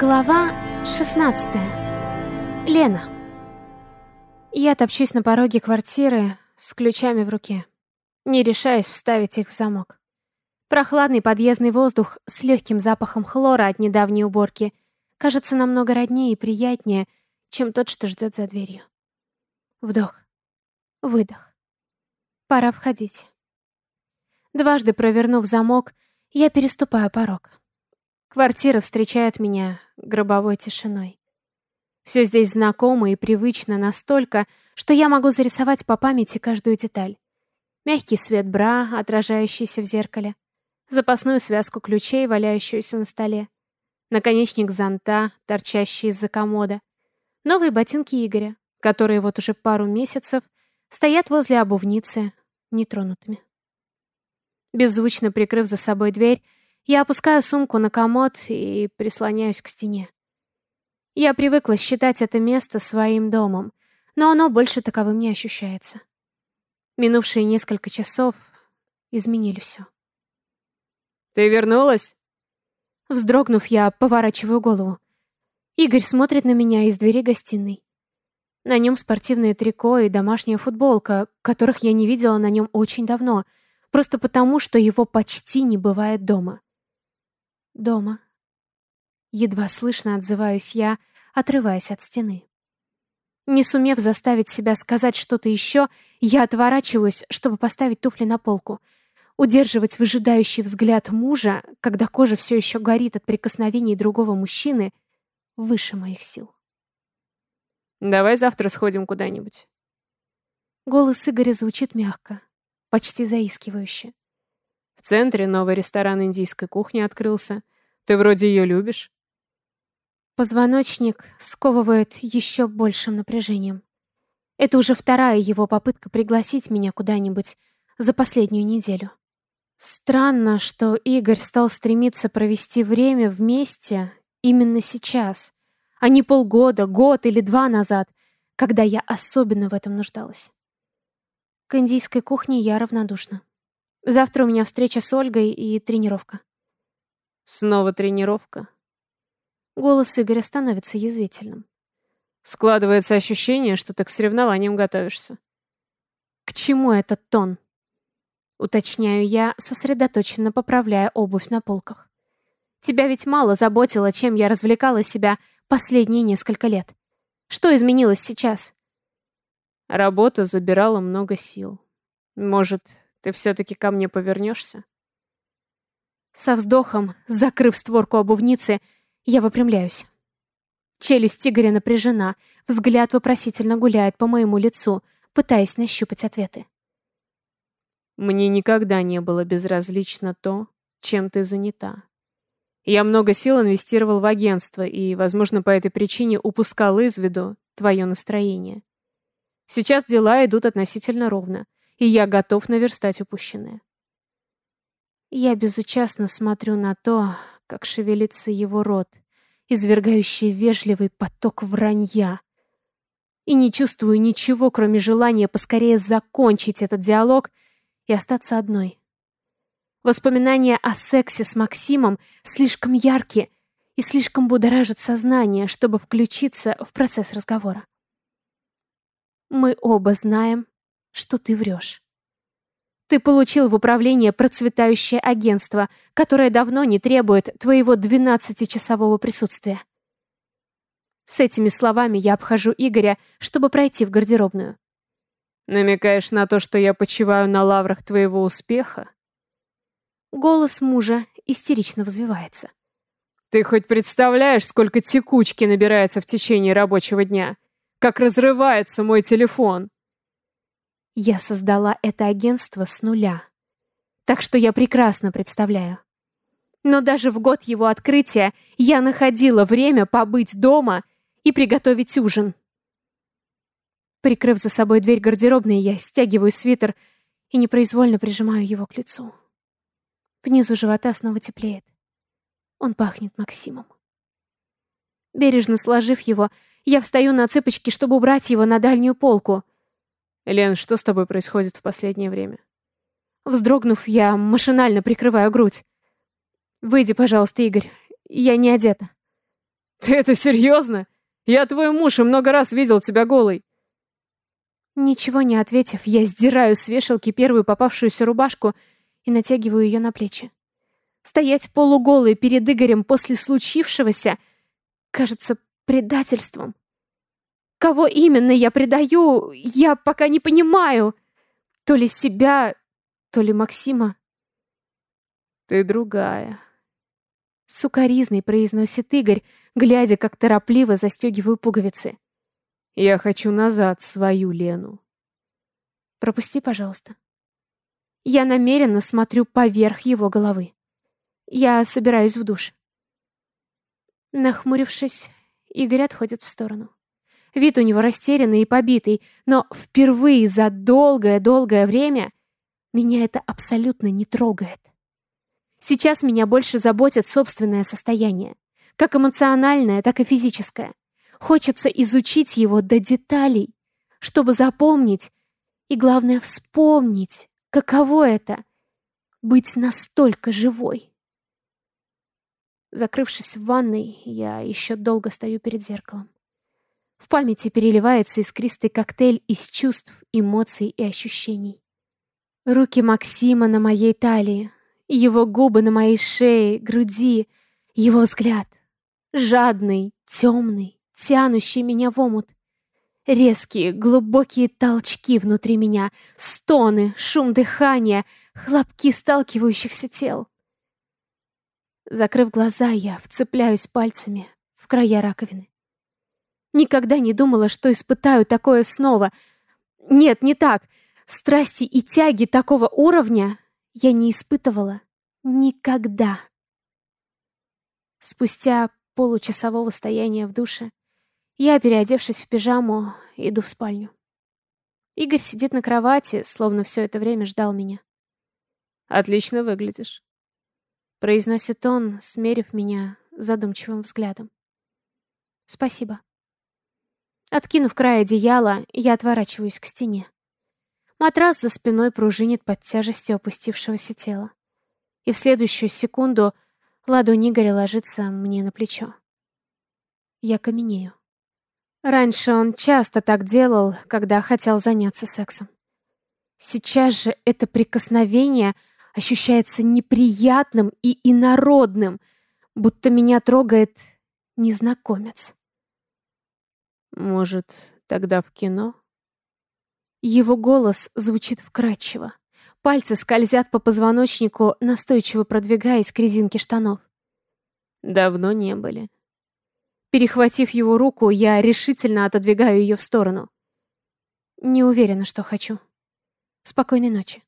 Глава 16. Лена. Я топчусь на пороге квартиры с ключами в руке. Не решаюсь вставить их в замок. Прохладный подъездный воздух с легким запахом хлора от недавней уборки кажется намного роднее и приятнее, чем тот, что ждет за дверью. Вдох. Выдох. Пора входить. Дважды провернув замок, я переступаю порог. Квартира встречает меня гробовой тишиной. Все здесь знакомо и привычно настолько, что я могу зарисовать по памяти каждую деталь. Мягкий свет бра, отражающийся в зеркале, запасную связку ключей, валяющуюся на столе, наконечник зонта, торчащий из-за комода, новые ботинки Игоря, которые вот уже пару месяцев стоят возле обувницы нетронутыми. Беззвучно прикрыв за собой дверь, я опускаю сумку на комод и прислоняюсь к стене. Я привыкла считать это место своим домом, но оно больше таковым не ощущается. Минувшие несколько часов изменили все. «Ты вернулась?» Вздрогнув, я поворачиваю голову. Игорь смотрит на меня из двери гостиной. На нем спортивное трико и домашняя футболка, которых я не видела на нем очень давно, просто потому, что его почти не бывает дома. Дома. Едва слышно отзываюсь я, отрываясь от стены. Не сумев заставить себя сказать что-то еще, я отворачиваюсь, чтобы поставить туфли на полку. Удерживать выжидающий взгляд мужа, когда кожа все еще горит от прикосновений другого мужчины, выше моих сил. «Давай завтра сходим куда-нибудь». Голос Игоря звучит мягко, почти заискивающе. В центре новый ресторан индийской кухни открылся. Ты вроде ее любишь. Позвоночник сковывает еще большим напряжением. Это уже вторая его попытка пригласить меня куда-нибудь за последнюю неделю. Странно, что Игорь стал стремиться провести время вместе именно сейчас, а не полгода, год или два назад, когда я особенно в этом нуждалась. К индийской кухне я равнодушна. Завтра у меня встреча с Ольгой и тренировка. Снова тренировка. Голос Игоря становится язвительным. Складывается ощущение, что ты к соревнованиям готовишься. К чему этот тон? Уточняю я, сосредоточенно поправляя обувь на полках. Тебя ведь мало заботило, чем я развлекала себя последние несколько лет. Что изменилось сейчас? Работа забирала много сил. Может, ты все-таки ко мне повернешься? Со вздохом, закрыв створку обувницы, я выпрямляюсь. Челюсть Игоря напряжена, взгляд вопросительно гуляет по моему лицу, пытаясь нащупать ответы. Мне никогда не было безразлично то, чем ты занята. Я много сил инвестировал в агентство и, возможно, по этой причине упускал из виду твое настроение. Сейчас дела идут относительно ровно, и я готов наверстать упущенное. Я безучастно смотрю на то, как шевелится его рот, извергающий вежливый поток вранья. И не чувствую ничего, кроме желания поскорее закончить этот диалог и остаться одной. Воспоминания о сексе с Максимом слишком яркие и слишком будоражат сознание, чтобы включиться в процесс разговора. Мы оба знаем, что ты врешь. Ты получил в управление процветающее агентство, которое давно не требует твоего 12-часового присутствия. С этими словами я обхожу Игоря, чтобы пройти в гардеробную. Намекаешь на то, что я почиваю на лаврах твоего успеха? Голос мужа истерично взвивается. Ты хоть представляешь, сколько текучки набирается в течение рабочего дня? Как разрывается мой телефон? Я создала это агентство с нуля. Так что я прекрасно представляю. Но даже в год его открытия я находила время побыть дома и приготовить ужин. Прикрыв за собой дверь гардеробной, я стягиваю свитер и непроизвольно прижимаю его к лицу. Внизу живота снова теплеет. Он пахнет Максимом. Бережно сложив его, я встаю на цыпочки, чтобы убрать его на дальнюю полку. Лен, что с тобой происходит в последнее время? Вздрогнув, я машинально прикрываю грудь. «Выйди, пожалуйста, Игорь. Я не одета». Ты это серьезно? Я твой муж и много раз видел тебя голой. Ничего не ответив, я сдираю с вешалки первую попавшуюся рубашку и натягиваю ее на плечи. Стоять полуголой перед Игорем после случившегося кажется предательством. Кого именно я предаю, я пока не понимаю. То ли себя, то ли Максима. Ты другая. Сукаризный произносит Игорь, глядя, как торопливо застегиваю пуговицы. Я хочу назад свою Лену. Пропусти, пожалуйста. Я намеренно смотрю поверх его головы. Я собираюсь в душ. Нахмурившись, Игорь отходит в сторону. Вид у него растерянный и побитый, но впервые за долгое-долгое время меня это абсолютно не трогает. Сейчас меня больше заботит собственное состояние, как эмоциональное, так и физическое. Хочется изучить его до деталей, чтобы запомнить и, главное, вспомнить, каково это — быть настолько живой. Закрывшись в ванной, я еще долго стою перед зеркалом. В памяти переливается искристый коктейль из чувств, эмоций и ощущений. Руки Максима на моей талии, его губы на моей шее, груди, его взгляд. Жадный, темный, тянущий меня в омут. Резкие, глубокие толчки внутри меня, стоны, шум дыхания, хлопки сталкивающихся тел. Закрыв глаза, я вцепляюсь пальцами в края раковины. Никогда не думала, что испытаю такое снова. Нет, не так. Страсти и тяги такого уровня я не испытывала никогда. Спустя получасового стояния в душе, я, переодевшись в пижаму, иду в спальню. Игорь сидит на кровати, словно все это время ждал меня. «Отлично выглядишь», — произносит он, смерив меня задумчивым взглядом. «Спасибо». Откинув край одеяла, я отворачиваюсь к стене. Матрас за спиной пружинит под тяжестью опустившегося тела. И в следующую секунду ладонь Игоря ложится мне на плечо. Я каменею. Раньше он часто так делал, когда хотел заняться сексом. Сейчас же это прикосновение ощущается неприятным и инородным, будто меня трогает незнакомец. Может, тогда в кино? Его голос звучит вкрадчиво. Пальцы скользят по позвоночнику, настойчиво продвигаясь к резинке штанов. Давно не были. Перехватив его руку, я решительно отодвигаю ее в сторону. Не уверена, что хочу. Спокойной ночи.